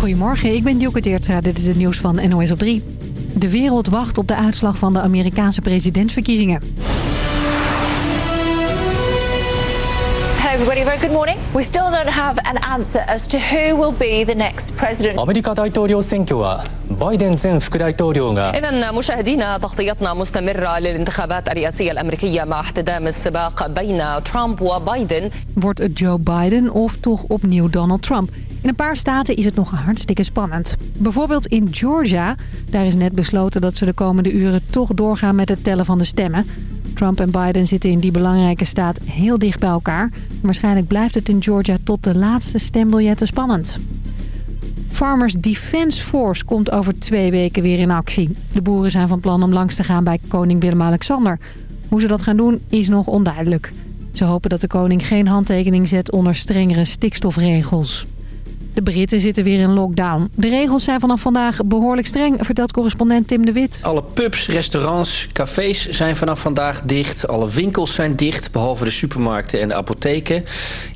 Goedemorgen, ik ben Dioke Teertstra. Dit is het nieuws van NOS op 3. De wereld wacht op de uitslag van de Amerikaanse presidentsverkiezingen. everybody, very good morning. We still don't have an answer as to who will be the next president. أمريكا تايتوريو بايدن زين إذا مشاهدينا تغطيتنا مستمرة للانتخابات الرئاسية الأمريكية مع احتدام السباق بين ترامب وبايدن. Wordt het Joe Biden of toch opnieuw Donald Trump? In een paar staten is het nog hartstikke spannend. Bijvoorbeeld in Georgia. Daar is net besloten dat ze de komende uren toch doorgaan met het tellen van de stemmen. Trump en Biden zitten in die belangrijke staat heel dicht bij elkaar. Waarschijnlijk blijft het in Georgia tot de laatste stembiljetten spannend. Farmers Defence Force komt over twee weken weer in actie. De boeren zijn van plan om langs te gaan bij koning Willem-Alexander. Hoe ze dat gaan doen is nog onduidelijk. Ze hopen dat de koning geen handtekening zet onder strengere stikstofregels. De Britten zitten weer in lockdown. De regels zijn vanaf vandaag behoorlijk streng, vertelt correspondent Tim de Wit. Alle pubs, restaurants, cafés zijn vanaf vandaag dicht. Alle winkels zijn dicht, behalve de supermarkten en de apotheken.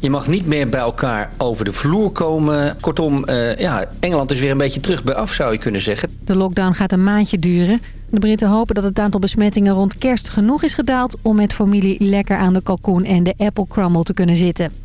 Je mag niet meer bij elkaar over de vloer komen. Kortom, eh, ja, Engeland is weer een beetje terug bij af, zou je kunnen zeggen. De lockdown gaat een maandje duren. De Britten hopen dat het aantal besmettingen rond kerst genoeg is gedaald... om met familie lekker aan de kalkoen en de apple crumble te kunnen zitten.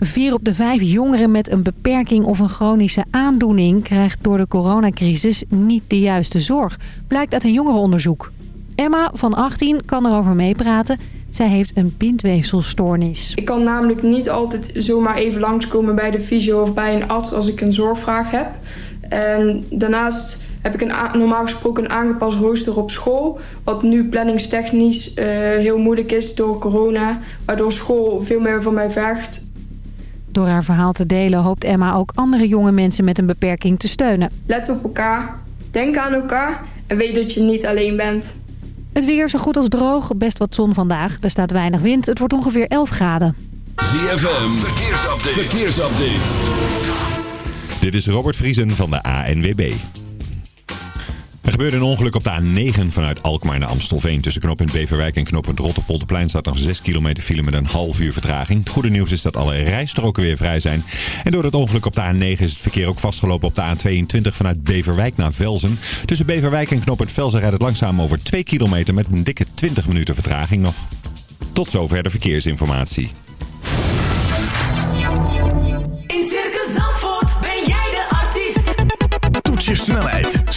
Vier op de vijf jongeren met een beperking of een chronische aandoening... krijgt door de coronacrisis niet de juiste zorg. Blijkt uit een jongerenonderzoek. Emma van 18 kan erover meepraten. Zij heeft een bindweefselstoornis. Ik kan namelijk niet altijd zomaar even langskomen bij de fysio of bij een arts als ik een zorgvraag heb. En daarnaast heb ik een normaal gesproken een aangepast rooster op school. Wat nu planningstechnisch eh, heel moeilijk is door corona. Waardoor school veel meer van mij vergt. Door haar verhaal te delen hoopt Emma ook andere jonge mensen met een beperking te steunen. Let op elkaar, denk aan elkaar en weet dat je niet alleen bent. Het weer zo goed als droog, best wat zon vandaag. Er staat weinig wind, het wordt ongeveer 11 graden. ZFM, verkeersupdate. verkeersupdate. Dit is Robert Vriesen van de ANWB. Er gebeurde een ongeluk op de A9 vanuit Alkmaar naar Amstelveen. Tussen knooppunt Beverwijk en knooppunt Rotterpolderplein staat nog 6 kilometer file met een half uur vertraging. Het goede nieuws is dat alle rijstroken weer vrij zijn. En door het ongeluk op de A9 is het verkeer ook vastgelopen op de A22 vanuit Beverwijk naar Velzen. Tussen Beverwijk en knooppunt Velzen rijdt het langzaam over 2 kilometer met een dikke 20 minuten vertraging nog. Tot zover de verkeersinformatie.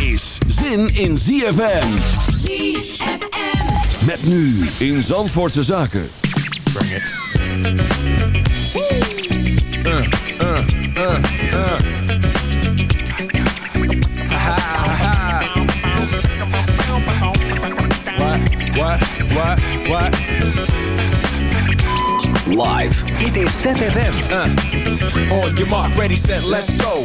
is zin in ZFM. ZFM. Met nu in Zandvoortse Zaken. Bring it. Uh, uh, uh, uh. What, what, what, what? Live. Dit is ZFM. Uh, on your mark, ready, set, let's go.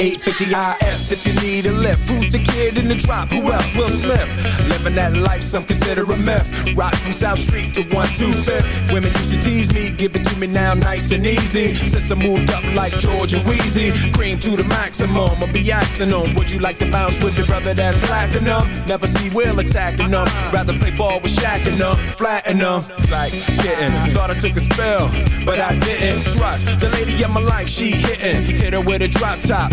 850 IS if you need a lift. Who's the kid in the drop? Who else? Will Smith. Living that life, some consider a myth. Rock from South Street to 125th. Women used to tease me, give it to me now nice and easy. Since I moved up like George and Wheezy, cream to the maximum. I'll be axing them. Would you like to bounce with your brother that's platinum? Never see Will attacking them. Rather play ball with Shaq and them, flatten them. Like getting, thought I took a spell, but I didn't. Trust the lady of my life, she hitting. Hit her with a drop top,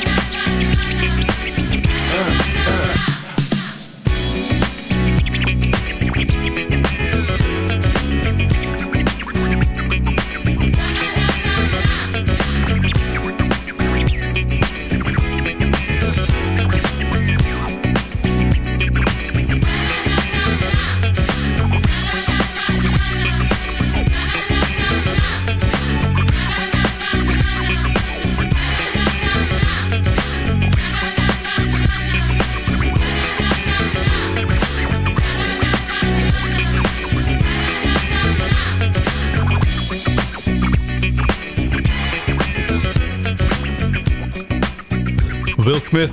Will Smith.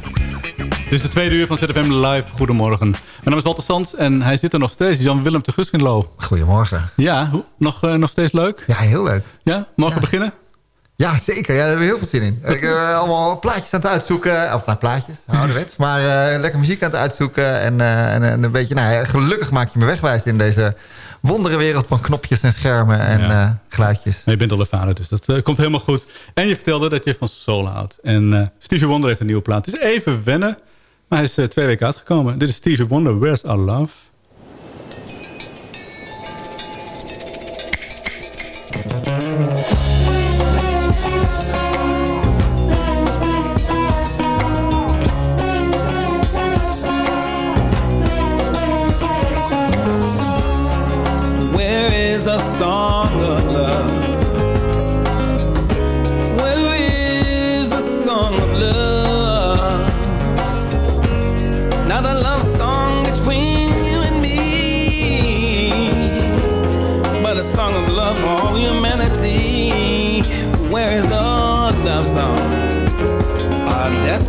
Dit is de tweede uur van ZFM Live. Goedemorgen. Mijn naam is Walter Sands en hij zit er nog steeds. Jan-Willem te Guskenlo. Goedemorgen. Ja, hoe- nog, eh, nog steeds leuk? Ja, heel leuk. Ja, mogen we beginnen? Ja, zeker. Ja, daar hebben we heel veel zin in. Ik heb eh, allemaal plaatjes aan het uitzoeken. Of nou, plaatjes, ouderwets. Maar eh, lekker muziek aan het uitzoeken. En, en, en een beetje, nou ja, gelukkig maak je me wegwijs in deze wondere wereld van knopjes en schermen en Ja. eh, geluidjes. Je bent al ervaren, dus dat eh, komt helemaal goed. En je vertelde dat je van soul houdt. En eh, Stevie Wonder heeft een nieuwe plaat. Het is even wennen, maar hij is twee weken uitgekomen. Dit is Stevie Wonder, Where's Our Love?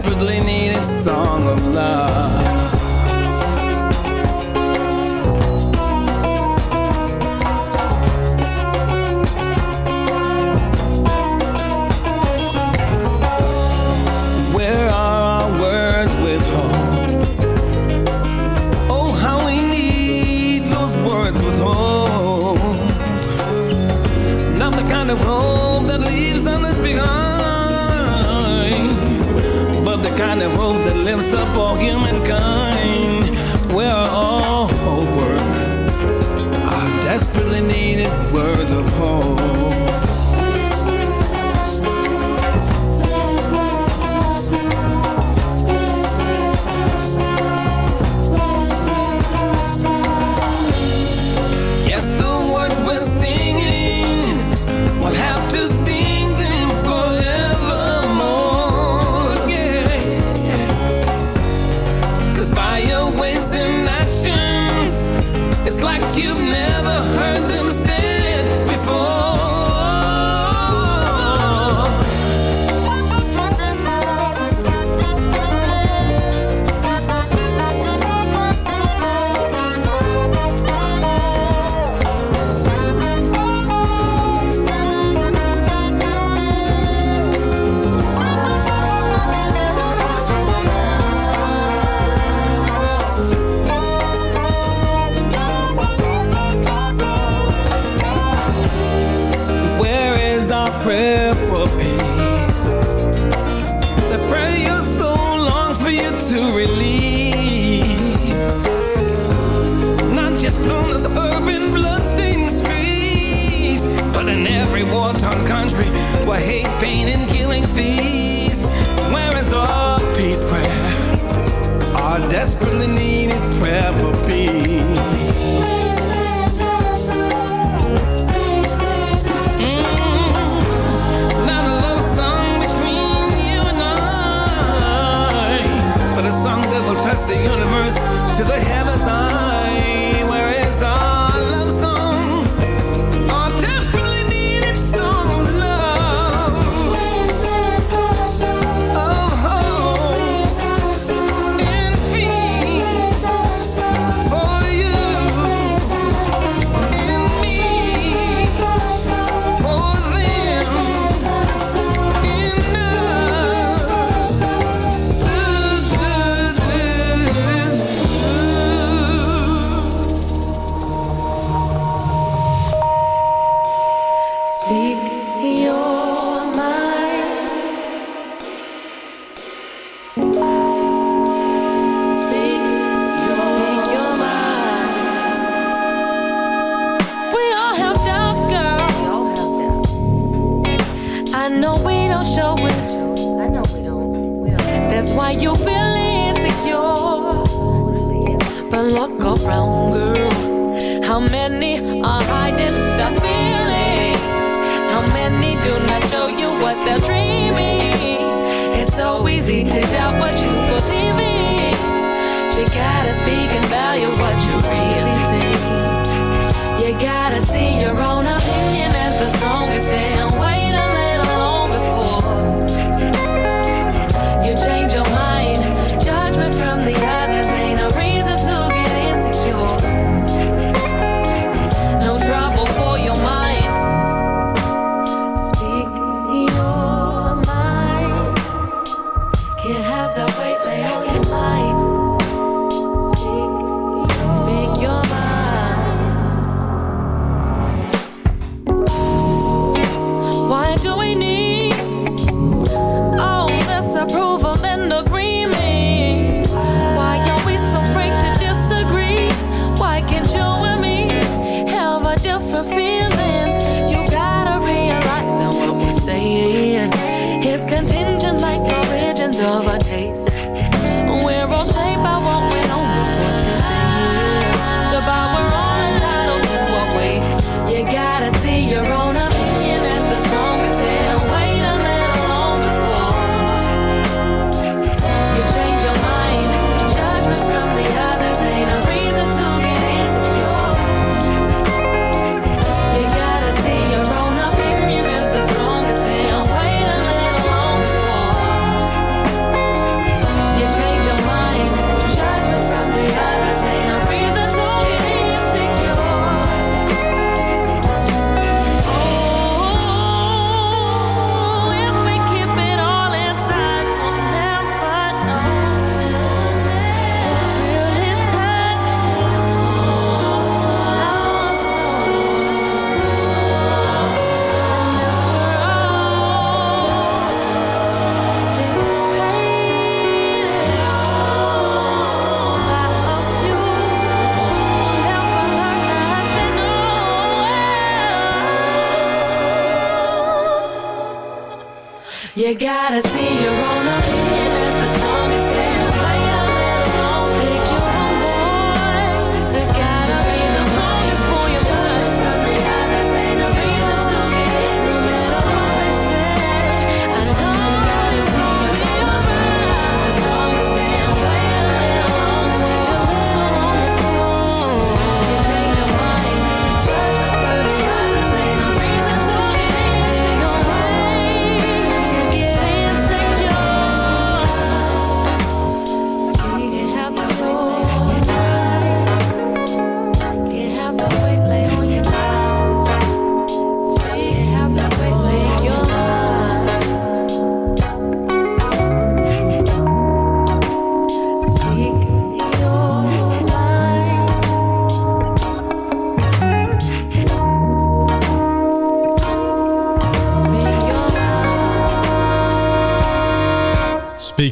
Desperately Hope that lifts up all humankind.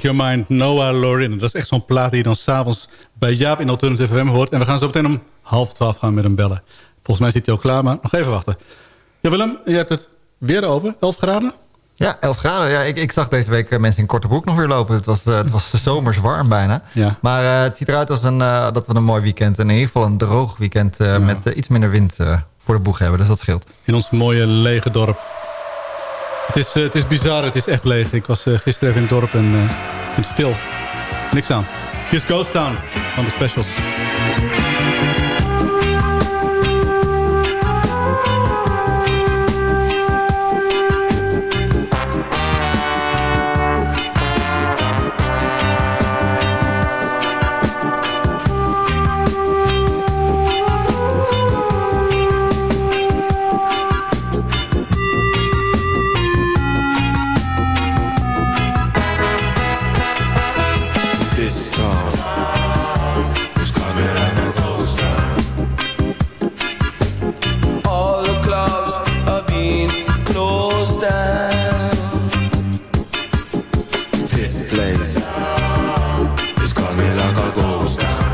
Your Mind, Noah Lorin. Dat is echt zo'n plaat die je dan s'avonds bij Jaap in Alternative FM hoort. En we gaan zo meteen om half twaalf gaan met hem bellen. Volgens mij zit hij al klaar, maar nog even wachten. Ja, Willem, je hebt het weer open. 11 graden? Ja, 11 graden. Ja, ik, ik zag deze week eh, mensen in korte broek nog weer lopen. Het was, uh, het was zomers warm bijna. Ja. Maar uh, het ziet eruit als een, uh, dat we een mooi weekend... en in ieder geval een droog weekend ja. met iets minder wind voor de boeg hebben. Dus dat scheelt. In ons mooie lege dorp. Het is, het is bizar, het is echt leeg. Ik was gisteren even in het dorp en het is stil. Niks aan. Hier Ghost Town van de specials. superstar.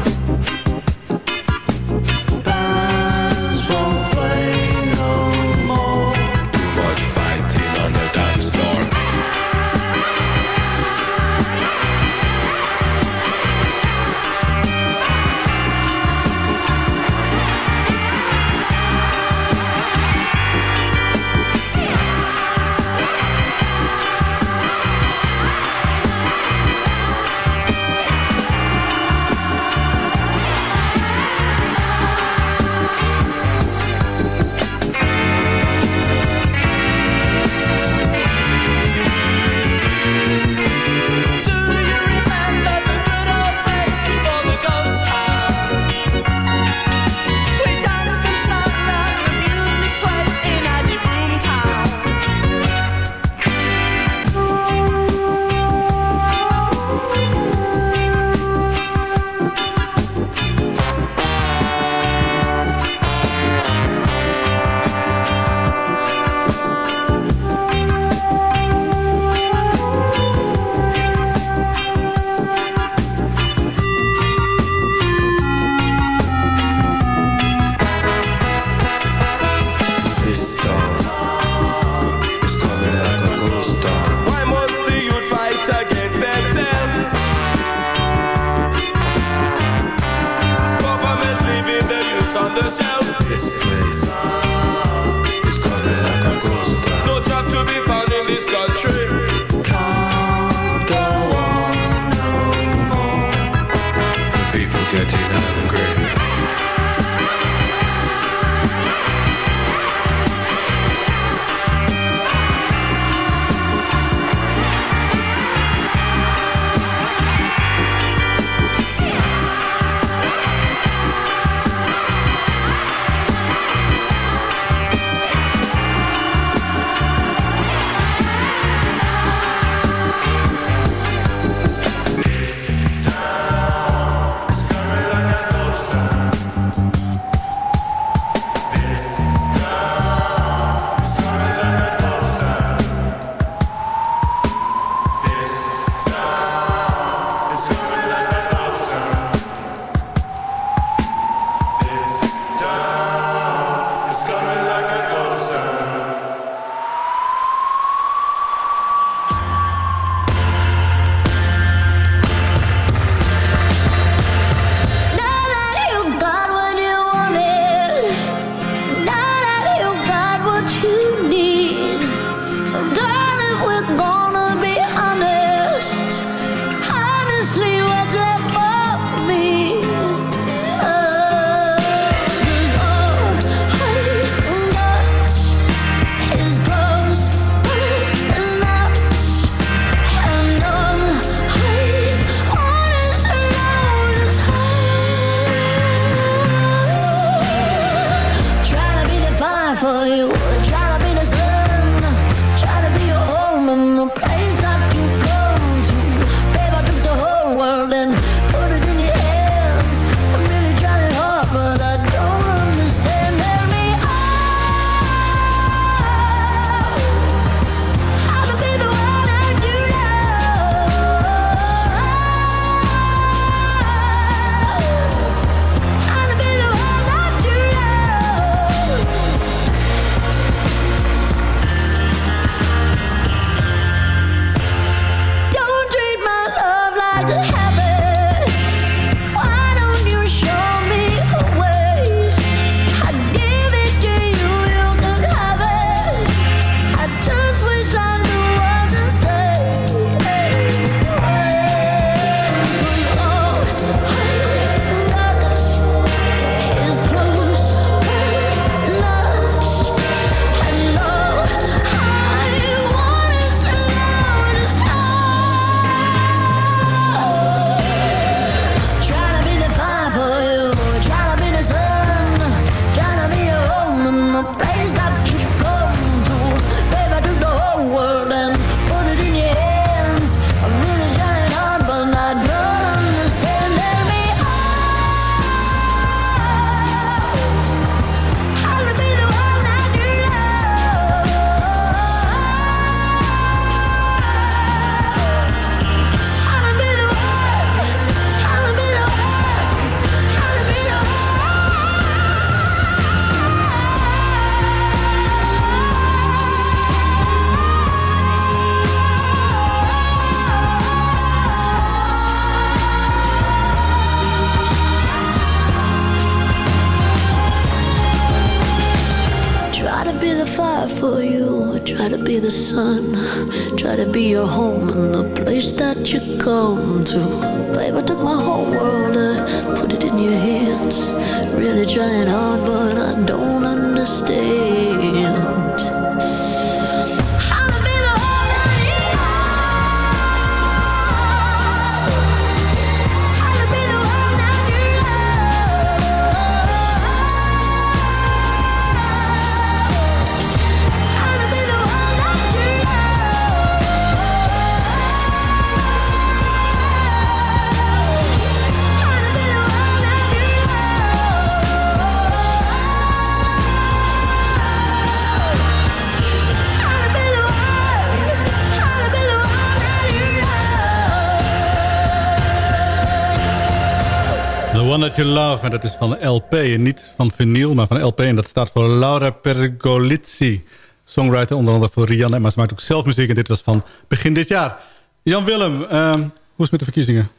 Love. En dat is van LP. En niet van vinyl, maar van LP. En dat staat voor Laura Pergolizzi. Songwriter onder andere voor Rianne. Maar ze maakt ook zelf muziek. En dit was van begin dit jaar. Jan Willem, ehm, hoe is het met de verkiezingen?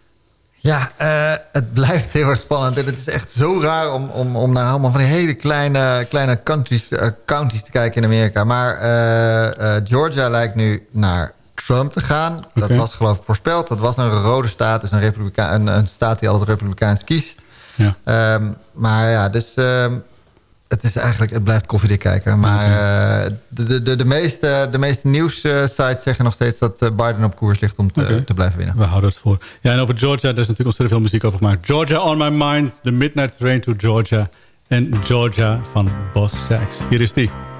Ja, eh, het blijft heel erg spannend. En het is echt zo raar om, om, om naar allemaal van die hele kleine, kleine countries, eh, counties te kijken in Amerika. Maar eh, Georgia lijkt nu naar Trump te gaan. Dat was geloof ik voorspeld. Dat was een rode staat. Dus een, een, een staat die altijd republikeins kiest. Ja. Ehm, maar ja, dus ehm, het is eigenlijk, het blijft koffiedik kijken. Maar eh, de, de, de, meeste, de meeste nieuwssites zeggen nog steeds dat eh, Biden op koers ligt om te, te blijven winnen. We houden het voor. Ja, en over Georgia, daar is natuurlijk ontzettend veel muziek over gemaakt. Georgia on my mind, The Midnight Train to Georgia. En Georgia van Boss Jacks. Hier is die.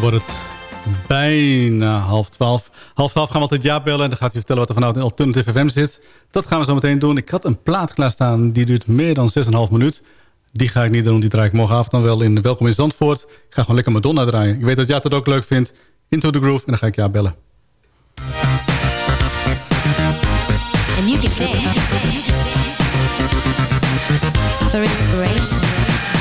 wordt het bijna half twaalf. Half twaalf gaan we altijd ja bellen. En dan gaat hij vertellen wat er vanavond in Alternative FM zit. Dat gaan we zo meteen doen. Ik had een plaat klaarstaan. Die duurt meer dan 6,5 minuut. Die ga ik niet doen. Die draai ik morgenavond dan wel in Welkom in Zandvoort. Ik ga gewoon lekker Madonna draaien. Ik weet dat jij dat ook leuk vindt. Into the Groove. En dan ga ik ja bellen. And you can inspiration.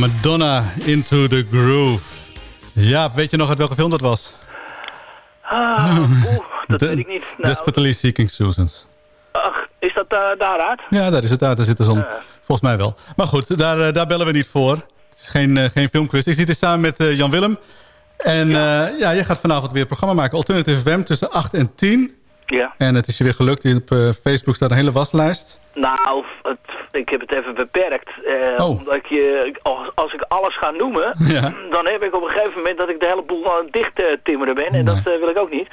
Madonna, Into the Groove. Ja, weet je nog uit welke film dat was? Ah, dat weet ik niet. Nou, Desperately Seeking Susans. Ach, is dat eh, uh, daaruit? Ja, daar is het uit. Daar zit de zon. Eh. Volgens mij wel. Maar goed, daar, eh, daar bellen we niet voor. Het is geen, geen filmquiz. Ik zit hier samen met Jan Willem. En ja. ja, jij gaat vanavond weer een programma maken. Alternative FM tussen 8 en 10. Ja. En het is je weer gelukt. Op Facebook staat een hele waslijst. Nou, het ik heb het even beperkt. eh, Oh. Omdat ik je, als, als ik alles ga noemen, Ja. dan heb ik op een gegeven moment dat ik de hele boel aan het dicht eh, timmeren ben. En dat eh, wil ik ook niet.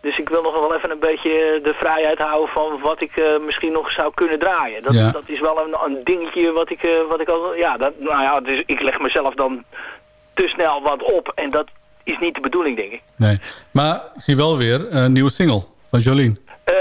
Dus ik wil nog wel even een beetje de vrijheid houden van wat ik misschien nog zou kunnen draaien. Dat, Ja. dat is wel een, een dingetje wat ik, eh, wat ik al... Ja, dat, nou ja, dus ik leg mezelf dan te snel wat op. En dat is niet de bedoeling, denk ik. Nee. Maar ik zie wel weer een nieuwe single van Jolien. Eh,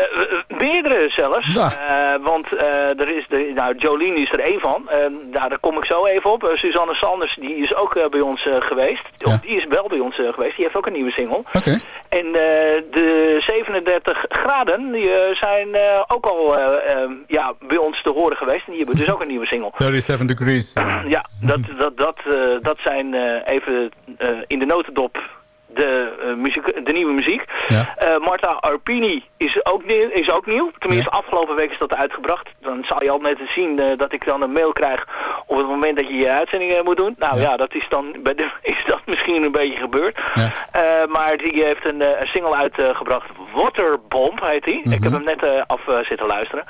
meerdere zelfs. Eh, want eh, er is de, nou, Jolien is er één van. Eh, nou, daar kom ik zo even op. Suzanne Sanders die is ook bij ons geweest. Die is wel bij ons geweest. Die heeft ook een nieuwe single. Oké. En de 37 graden die, zijn ook al ja, bij ons te horen geweest. En die hebben dus ook een nieuwe single. 37 Degrees. Ja, dat, dat, dat, dat zijn even in de notendop de, eh, muziek, de nieuwe muziek. Ja. Eh, Marta Arpini is ook, nieuw, is ook nieuw. Tenminste, afgelopen week is dat uitgebracht. Dan zal je al net zien eh, dat ik dan een mail krijg op het moment dat je je uitzending moet doen. Nou ja, dat is dan bij de, is dat misschien een beetje gebeurd. Maar die heeft een, een single uitgebracht. Waterbomb heet die. Ik heb hem net af zitten luisteren.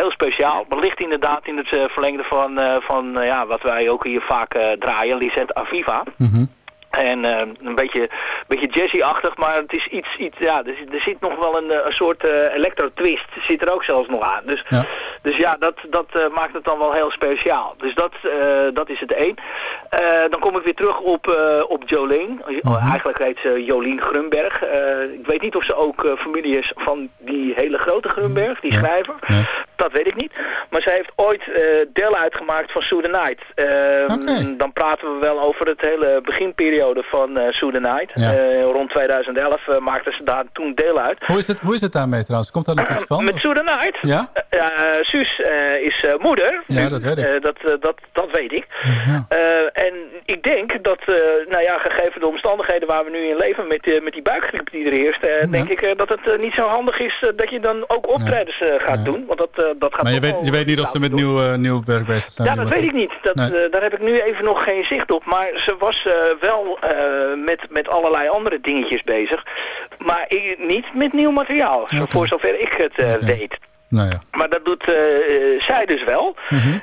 Heel speciaal. Maar ligt inderdaad in het verlengde van, van ja, wat wij ook hier vaak draaien. Lisette Aviva. En eh, een beetje, beetje jazzy-achtig, maar het is iets, iets ja, er, zit- er zit nog wel een, eh, een soort eh, electro-twist, zit er ook zelfs nog aan. Dus ja, dus ja dat, dat eh, maakt het dan wel heel speciaal. Dus dat, dat is het één. Dan kom ik weer terug op, op Jolene. Oh, Eigenlijk heet ze Jolien Grunberg. Ik weet niet of ze ook familie is van die hele grote Grunberg, die schrijver. Dat weet ik niet. Maar ze heeft ooit eh, deel uitgemaakt van Sue the Night. Eh, Dan praten we wel over het hele beginperiode van Sue the Night. Ja. Eh, rond 2011 eh, maakten ze daar toen deel uit. Hoe is het, hoe is het daarmee trouwens? Komt daar nog iets van? Met Sue the Night? Ja? Suus is moeder. Ja, dat weet ik. Dat, dat, dat weet ik. En ik denk dat, nou ja, gegeven de omstandigheden waar we nu in leven met, met die buikgriep die er heerst, denk ik dat het niet zo handig is dat je dan ook optredens gaat doen. Want dat, dat gaat Maar je weet, je weet niet of ze met nieuw, eh, nieuw werk bezig zijn. ja, dat weet ik niet. Dat, Nee. eh, daar heb ik nu even nog geen zicht op. Maar ze was eh, wel eh, met, met allerlei andere dingetjes bezig. Maar i- niet met nieuw materiaal, voor zover ik het eh, weet. Nou ja. Maar dat doet eh, eh, zij dus wel.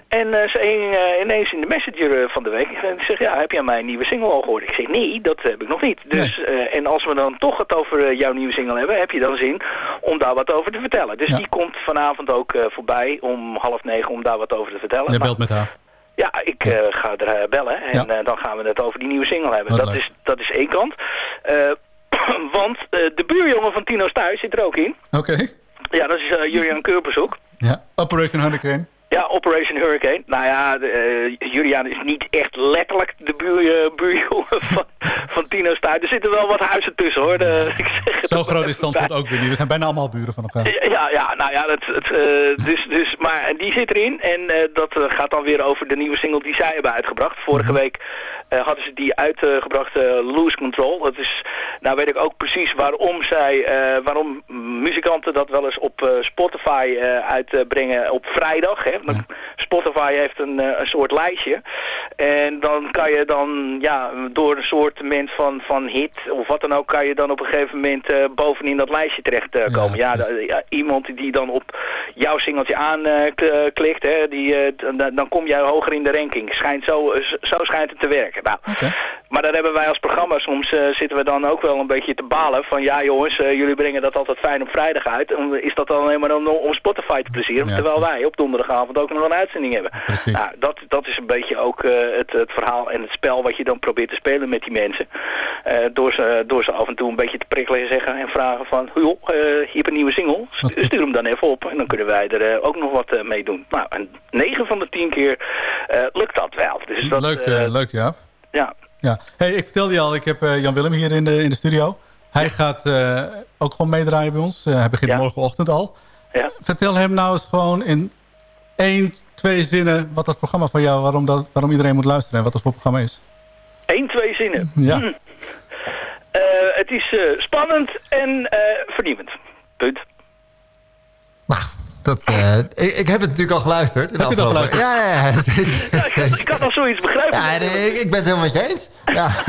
En eh, ze eh, ineens in de messenger eh, van de week. Ik zeg, ja, heb jij mijn nieuwe single al gehoord? Ik zeg, nee, dat heb ik nog niet. Dus, eh, en als we dan toch het over eh, jouw nieuwe single hebben, heb je dan zin om daar wat over te vertellen. Dus die komt vanavond ook eh, voorbij om half negen om daar wat over te vertellen. Maar- belt met haar. ja, ik eh, ga er eh, bellen en dan gaan we het over die nieuwe single hebben. Wat Dat leuk. is, dat is één kant. Want de buurjongen van Tino's Thuis zit er ook in. Oké. Ja, dat is Julian Keurbezoek. Ja. Operation Hurricane. Ja, Operation Hurricane. Nou ja, de, eh, Julian is niet echt letterlijk de buur, eh, buurjongen van, van Tino's Thuis. Er zitten wel wat huizen tussen hoor. De, ik zeg Zo groot is Zandvoort ook weer niet. We zijn bijna allemaal buren van elkaar. Ja, ja, nou ja, het, het, eh, dus, dus, maar en die zit erin en dat gaat dan weer over de nieuwe single die zij hebben uitgebracht. Vorige week eh, hadden ze die uitgebracht, eh Lose Control. Dat is, nou weet ik ook precies waarom zij, eh, waarom muzikanten dat wel eens op Spotify uitbrengen op vrijdag. Hè. Spotify heeft een, een soort lijstje en dan kan je dan, ja, door een soort van, van hit of wat dan ook, kan je dan op een gegeven moment bovenin dat lijstje terechtkomen. komen. Ja, da- ja, iemand die dan op jouw singeltje aanklikt, hè, die, dan, dan kom jij hoger in de ranking. Schijnt zo, zo schijnt het te werken. Nou, maar daar hebben wij als programma, soms eh, zitten we dan ook wel een beetje te balen van ja jongens, eh, jullie brengen dat altijd fijn op vrijdag uit. Is dat dan alleen maar om, om Spotify te plezieren? Ja, terwijl wij op donderdagavond ook nog een uitzending hebben. Nou, dat, dat is een beetje ook eh, het, het verhaal en het spel wat je dan probeert te spelen met die mensen. Door, ze, door ze af en toe een beetje te prikkelen en zeggen en vragen van joh, je hebt een nieuwe single, Stu- stuur hem dan even op en dan kunnen wij er ook nog wat mee doen. Nou, en 9 van de 10 keer lukt dat wel. Dus dat, leuk, leuk, ja. Ja. ja. Hey, ik vertelde je al, ik heb eh, Jan Willem hier in de, in de studio. Hij gaat eh, ook gewoon meedraaien bij ons. Eh, hij begint morgenochtend al. Ja. Vertel hem nou eens gewoon in één, twee zinnen... wat dat programma van jou, waarom, dat, waarom iedereen moet luisteren... en wat dat voor programma is. Eén, twee zinnen. Ja. Hm. Eh, het is spannend en eh vernieuwend. Punt. Dat, eh, ik, ik heb het natuurlijk al geluisterd. Heb je het al afgelopen- Ja, ja, ja, zeker. Ja, ik, had, ik had al zoieens begrepen. Ja, nee, ik, ik ben het helemaal met je eens. Ja.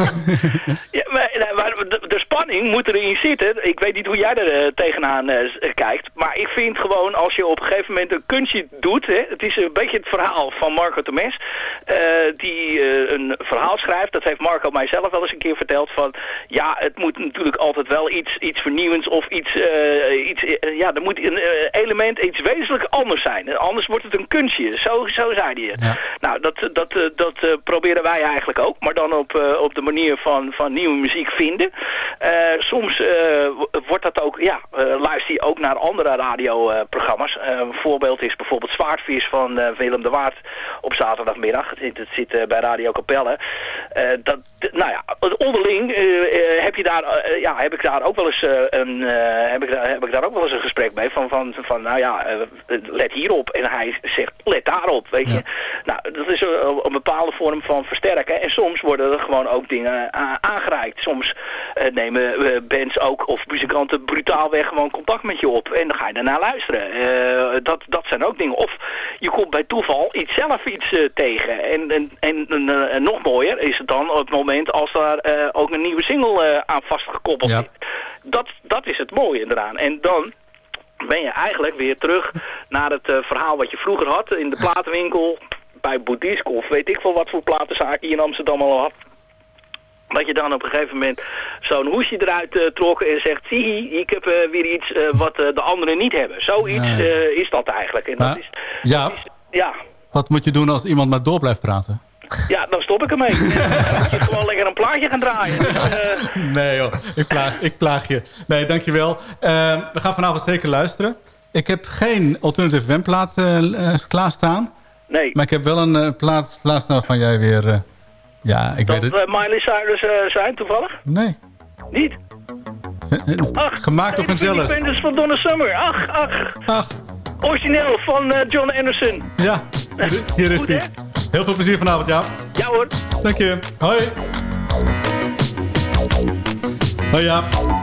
Ja, maar, nee, maar de, de spanning moet erin zitten. Ik weet niet hoe jij er eh, tegenaan eh, kijkt. Maar ik vind gewoon als je op een gegeven moment een kunstje doet. Hè, het is een beetje het verhaal van Marco Temes. eh, die eh, een verhaal schrijft. Dat heeft Marco mij zelf wel eens een keer verteld. Van ja, het moet natuurlijk altijd wel iets, iets vernieuwends of iets. eh, iets ja, er moet een element, iets wezenlijk anders zijn. Anders wordt het een kunstje. Zo, zo zei hij het. Nou, dat, dat, eh, dat eh, proberen wij eigenlijk ook. Maar dan op, eh, op de manier van, van nieuwe muziek vinden. Soms wordt dat ook, ja, luister je ook naar andere radioprogramma's. Een voorbeeld is bijvoorbeeld Zwaardvis van Willem de Waard op zaterdagmiddag. Het zit, het zit bij Radio Capelle. Dat, nou ja, onderling heb, je daar, ja, heb ik daar ook wel eens een, heb ik, daar- heb ik daar ook wel eens een gesprek mee van, van, van nou ja, let hierop. En hij zegt, let daarop, weet je. Nou, dat is een, een bepaalde vorm van versterken. En soms worden er gewoon ook dingen a- aangereikt. Soms eh, nemen eh, bands ook, of muzikanten brutaalweg gewoon contact met je op. En dan ga je daarna luisteren. Eh, dat, dat zijn ook dingen. Of je komt bij toeval iets zelf iets eh, tegen. En, en, en, en, eh, nog mooier is het dan op het moment als daar eh, ook een nieuwe single eh, aan vastgekoppeld Ja. is. Dat, dat is het mooie eraan. En dan ben je eigenlijk weer terug naar het eh, verhaal wat je vroeger had in de platenwinkel, bij Boeddhisk of weet ik veel wat voor platenzaken je in Amsterdam al had. Dat je dan op een gegeven moment zo'n hoesje eruit eh, trok en zegt, zie, ik heb eh, weer iets wat de anderen niet hebben. Zoiets Nee. is dat eigenlijk. En dat is, ja, ja, wat moet je doen als iemand maar door blijft praten? Ja, dan stop ik ermee. Dan moet je gewoon lekker een plaatje gaan draaien. Nee joh, ik plaag, ik plaag je. Nee, dankjewel. Uh, we gaan vanavond zeker luisteren. Ik heb geen alternative webplaat eh eh, klaarstaan. nee. Maar ik heb wel een eh, plaat klaarstaan waarvan jij weer... ja, ik weet Dat het. eh, Miley Cyrus zijn toevallig? Nee. Niet? Ach, Gemaakt op een jealous. Independence van Donna Summer. Ach, ach. Ach. Origineel van John Anderson. Ja, hier, hier is Goed, hij. Heel veel plezier vanavond, ja. Ja hoor. Dank je. Hoi. Hoi Jaap.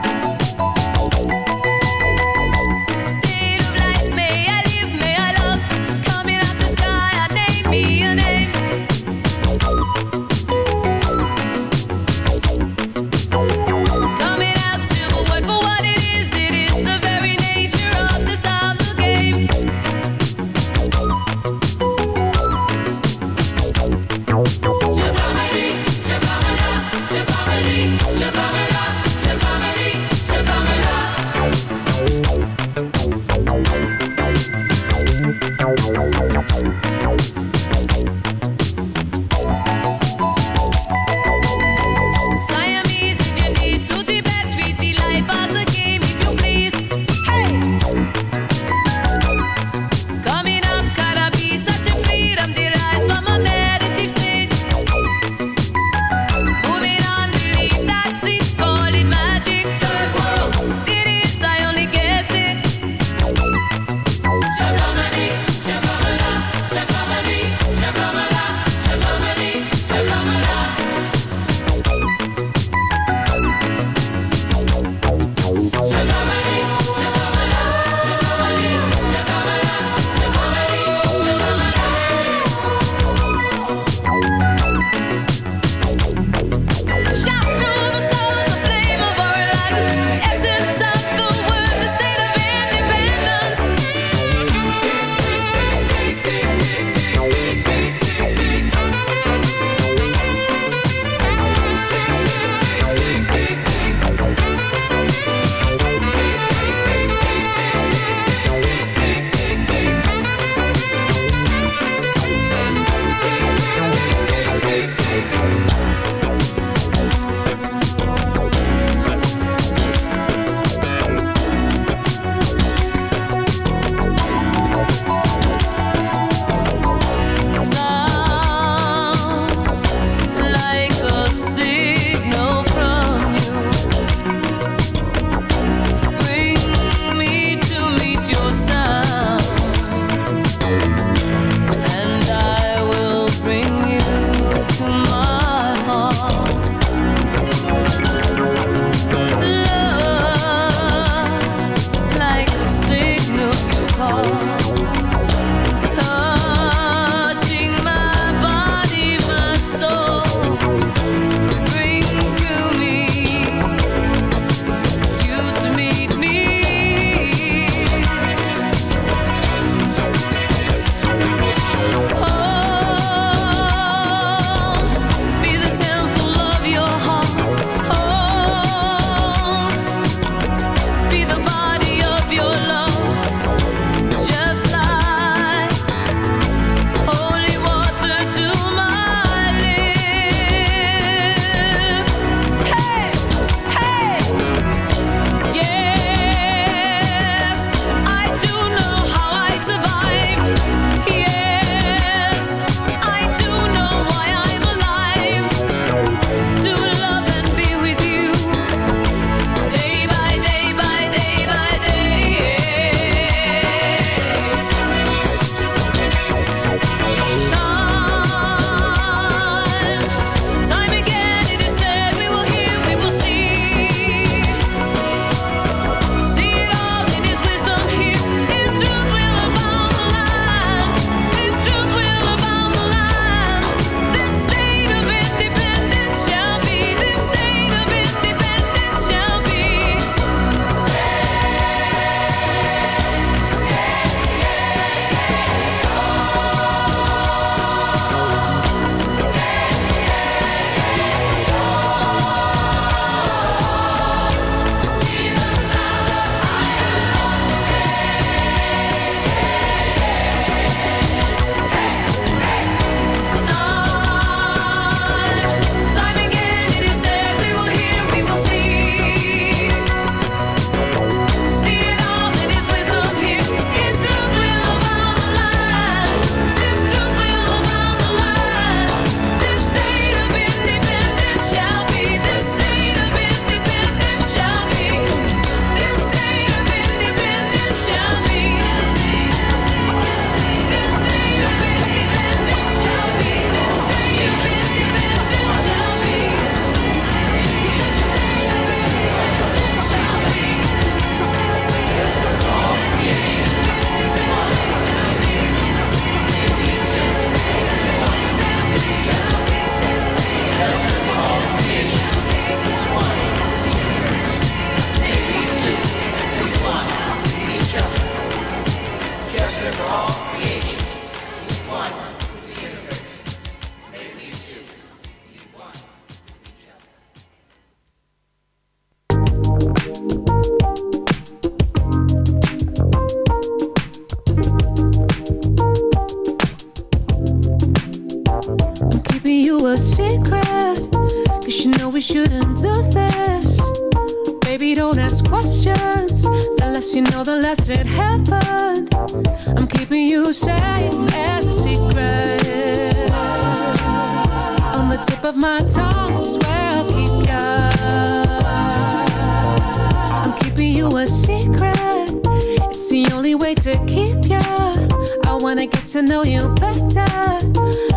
To know you better.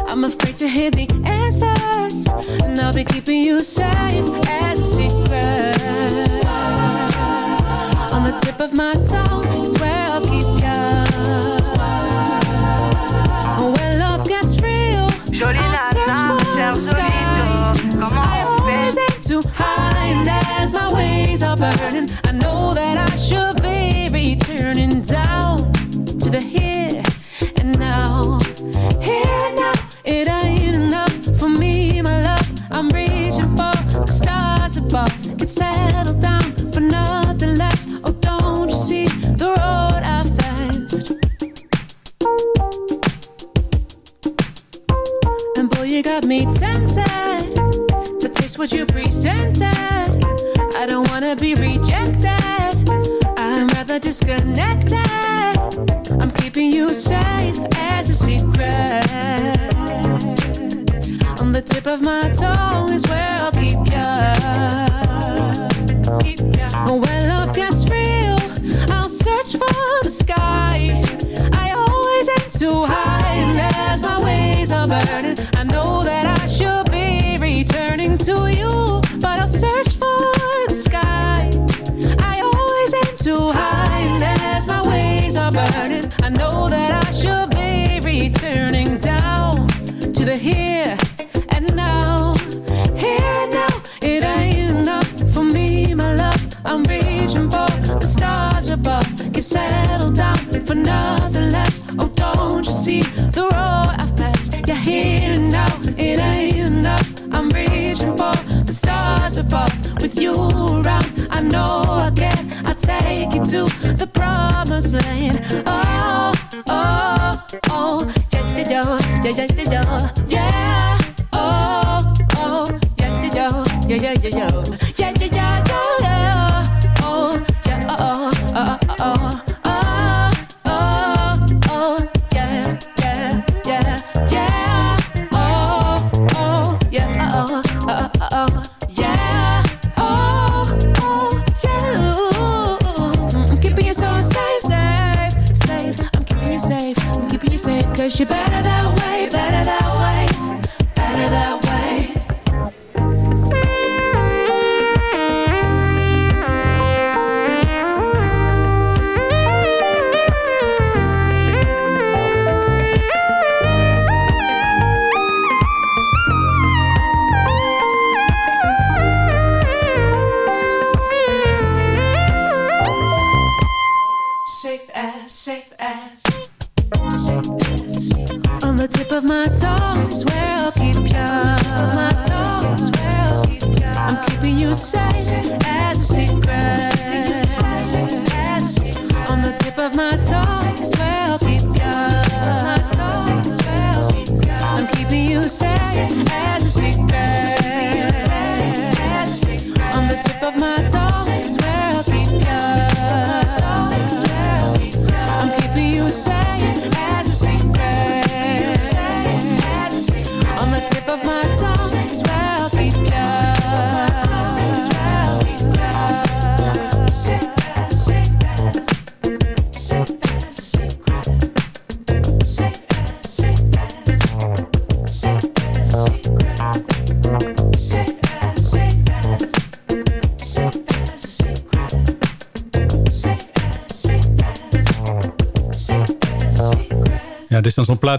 I'm afraid to hear the answers, and I'll be keeping you safe as a secret. On the tip of my tongue is where I'll keep you. When love gets real, I'll search for the sky. I always aim to hide as my ways are burning. I know that I should be returning down for the stars above. Can settle down for nothing less. Oh, don't you see the road I've faced? And boy, you got me tempted to taste what you presented. I don't wanna be rejected. I'm rather disconnected. I'm keeping you safe as a secret. On the tip of my tongue burning. I know that I should be returning to you, but I'll search for the sky. I always aim to hide as my ways are burning. I know that I should be returning down to the here and now. Here and now, it ain't enough for me, my love. I'm reaching for the stars above. Get settled down for nothing less. Oh, don't you see the road know I can. I take you to the promised land. Oh, oh, oh, yeah, yeah, yeah, yeah, yeah, yeah, Cause you're better that way, better that way, better that way.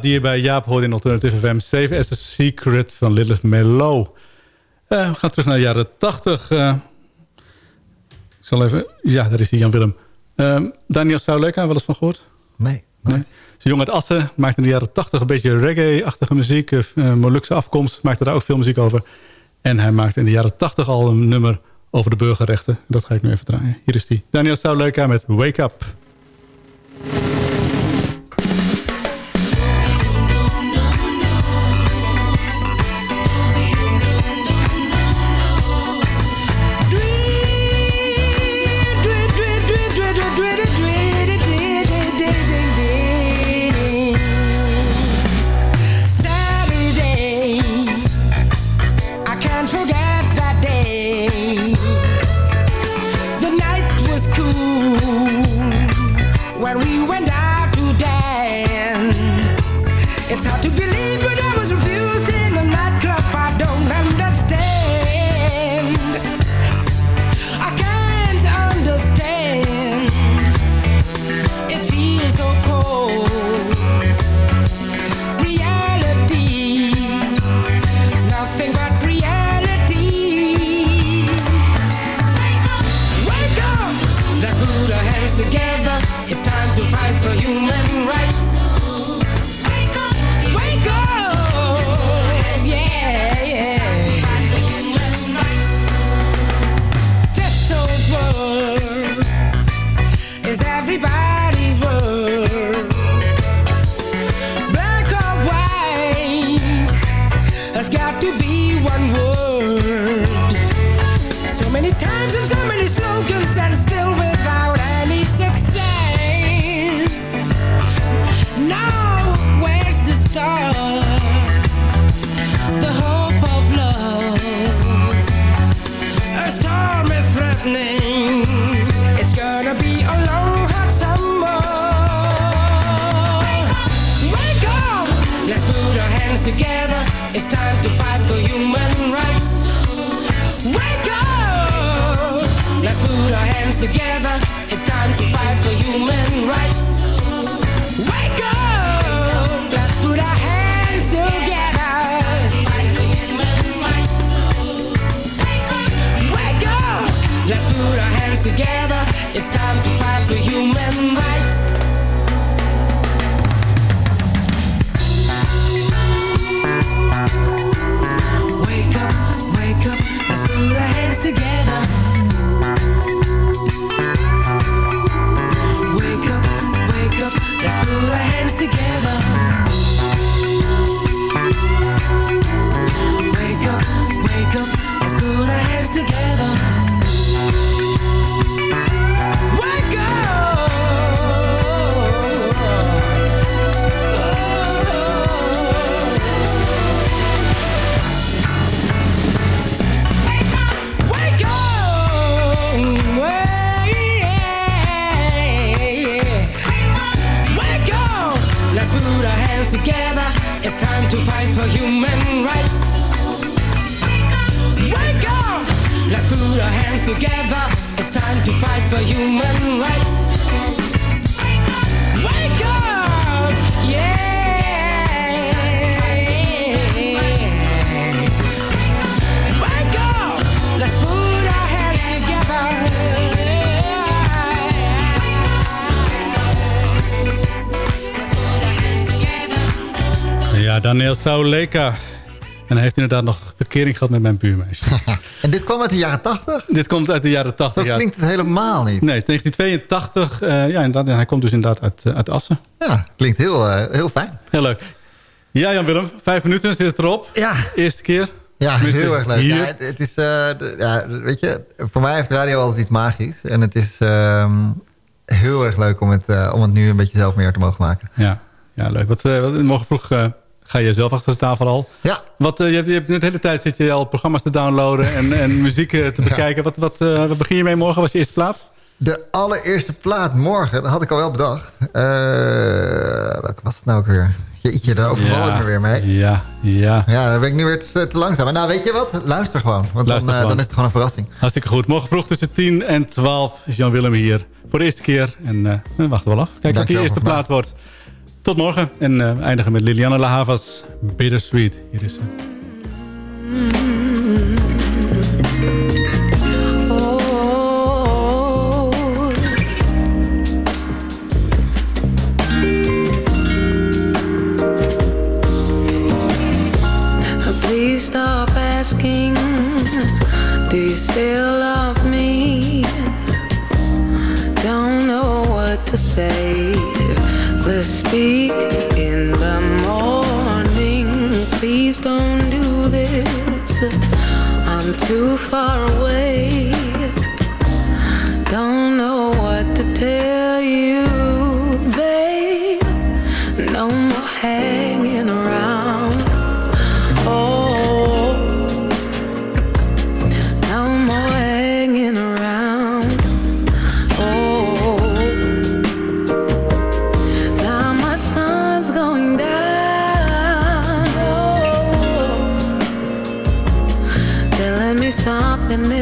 Die je bij Jaap hoort in Alternative FM. Save as a Secret van Lilith Melo. Eh, we gaan terug naar de jaren 80. eh. ik zal even... Ja, daar is die Jan Willem. Ehm, Daniel Sauleka, wel eens van gehoord? Nee. nee. Is een jongen uit Assen. Maakte in de jaren 80 een beetje reggae-achtige muziek. eh, Molukse afkomst. Maakte daar ook veel muziek over. En hij maakte in de jaren 80 al een nummer over de burgerrechten. Dat ga ik nu even draaien. Hier is die. Daniel Sauleka met Wake Up. It's time to fight for human rights. Wake up! Let's put our hands together. It's time to fight for human rights. Wake up! Let's put our hands together. Fight for human rights. Wake up! Wake up! Let's put our hands together. It's time to fight for human rights. Together. To fight for human rights. Wake up! Let's put our hands together. It's time to fight for human rights. Ja, Daniel Sauleka. En hij heeft inderdaad nog verkering gehad met mijn buurmeisje. En dit kwam uit de jaren 80? Dit komt uit de jaren 80, Zo ja. klinkt het helemaal niet. Nee, 1982. eh, ja, inderdaad, en hij komt dus inderdaad uit, eh, uit Assen. Ja, klinkt heel, eh, heel fijn. Heel leuk. Ja, Jan-Willem, vijf minuten zit het erop. Ja. Eerste keer. Ja, Tenminste, heel erg leuk. hier. Ja, het, het is, ja, weet je, voor mij heeft radio altijd iets magisch. En het is ehm, heel erg leuk om het, om het nu een beetje zelf meer te mogen maken. Ja, ja leuk. Wat, wat- morgen vroeg ga je zelf achter de tafel al. Ja. Wat, eh, je, hebt, je hebt net de hele tijd zit je al programma's te downloaden en, en muziek eh, te bekijken. Wat, wat, eh, wat begin je mee morgen? Wat is je eerste plaat? De allereerste plaat morgen, dat had ik al wel bedacht. Eh, welke was het nou ook weer? Jeetje, daar overval ik me weer mee. Ja, ja. Ja, dan ben ik nu weer te, te langzaam. Maar nou, weet je wat? Luister gewoon. Want Luister dan, gewoon. dan is het gewoon een verrassing. Hartstikke goed. Morgen vroeg tussen 10 en 12 is Jan Willem hier. Voor de eerste keer. En we wachten wel af. Kijk wat je Dankjewel eerste plaat wordt. Tot morgen. En eh, eindigen met Liliana La Havas. Bittersweet. Hier is ze. Please stop asking, do you still don't do this. I'm too far away.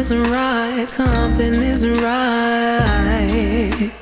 Isn't right. Something isn't right.